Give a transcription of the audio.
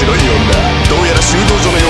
白い女。どうやら修道所のよう